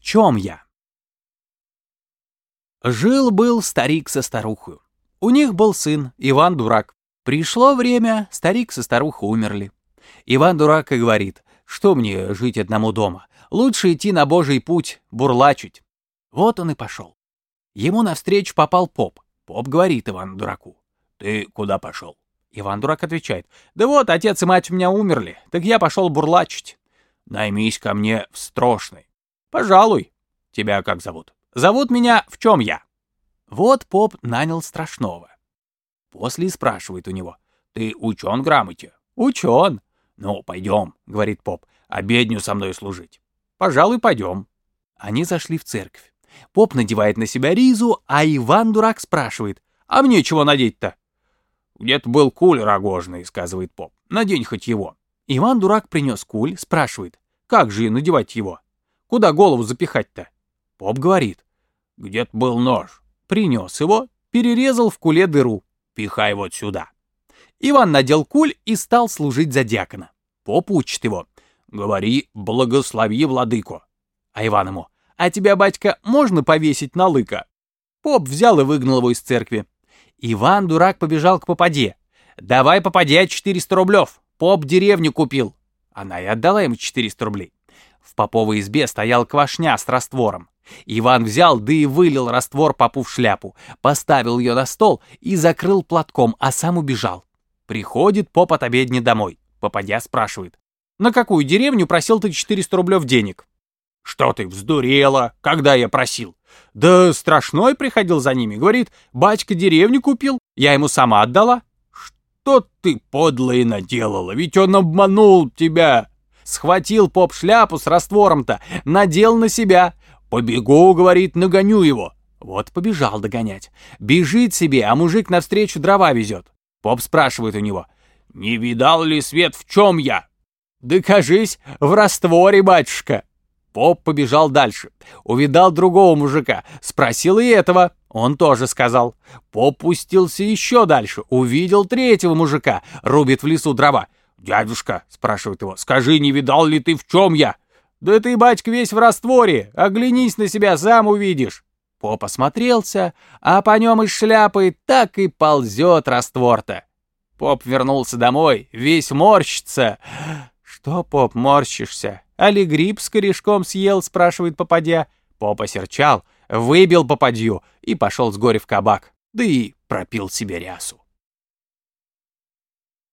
Чем я? Жил-был старик со старухой. У них был сын, Иван Дурак. Пришло время, старик со старухой умерли. Иван Дурак и говорит, что мне жить одному дома? Лучше идти на божий путь, бурлачить. Вот он и пошел. Ему навстречу попал поп. Поп говорит Ивану Дураку. «Ты куда пошел?» Иван Дурак отвечает. «Да вот, отец и мать у меня умерли, так я пошел бурлачить. Наймись ко мне в Строшный». «Пожалуй». «Тебя как зовут?» «Зовут меня в чем я?» Вот поп нанял Страшного. После спрашивает у него. «Ты учен грамоте?» «Учен». «Ну, пойдем», — говорит поп, — «обедню со мной служить». «Пожалуй, пойдем». Они зашли в церковь. Поп надевает на себя ризу, а Иван-дурак спрашивает. «А мне чего надеть-то?» «Где-то был куль рогожный», — сказывает поп. «Надень хоть его». Иван-дурак принес куль, спрашивает. «Как же надевать его? Куда голову запихать-то?» Поп говорит. «Где-то был нож». Принес его, перерезал в куле дыру. «Пихай вот сюда». Иван надел куль и стал служить за дьякона. Поп учит его. «Говори, благослови владыку». А Иван ему. «А тебя, батька, можно повесить на лыка?» Поп взял и выгнал его из церкви. Иван-дурак побежал к попаде. «Давай, попадя, 400 рублев. Поп деревню купил». Она и отдала ему 400 рублей. В поповой избе стоял квашня с раствором. Иван взял, да и вылил раствор попу в шляпу, поставил ее на стол и закрыл платком, а сам убежал. Приходит поп от обедни домой. Попадя спрашивает. «На какую деревню просил ты 400 рублев денег?» «Что ты, вздурела? Когда я просил?» «Да страшной приходил за ними. Говорит, батька деревню купил, я ему сама отдала». «Что ты, подлая, наделала? Ведь он обманул тебя!» Схватил поп шляпу с раствором-то, надел на себя. «Побегу, — говорит, — нагоню его». Вот побежал догонять. Бежит себе, а мужик навстречу дрова везет. Поп спрашивает у него, «Не видал ли свет, в чем я?» «Да кажись, в растворе, батюшка». Поп побежал дальше. Увидал другого мужика. Спросил и этого. Он тоже сказал. Поп пустился еще дальше. Увидел третьего мужика. Рубит в лесу дрова. «Дядюшка», — спрашивает его, — «скажи, не видал ли ты, в чем я?» «Да ты, батька, весь в растворе. Оглянись на себя, сам увидишь». Поп осмотрелся, а по нем из шляпы так и ползет раствор-то. Поп вернулся домой, весь морщится. «Что, поп, морщишься? Али гриб с корешком съел?» — спрашивает попадья. Поп осерчал, выбил попадью и пошел с горя в кабак, да и пропил себе рясу.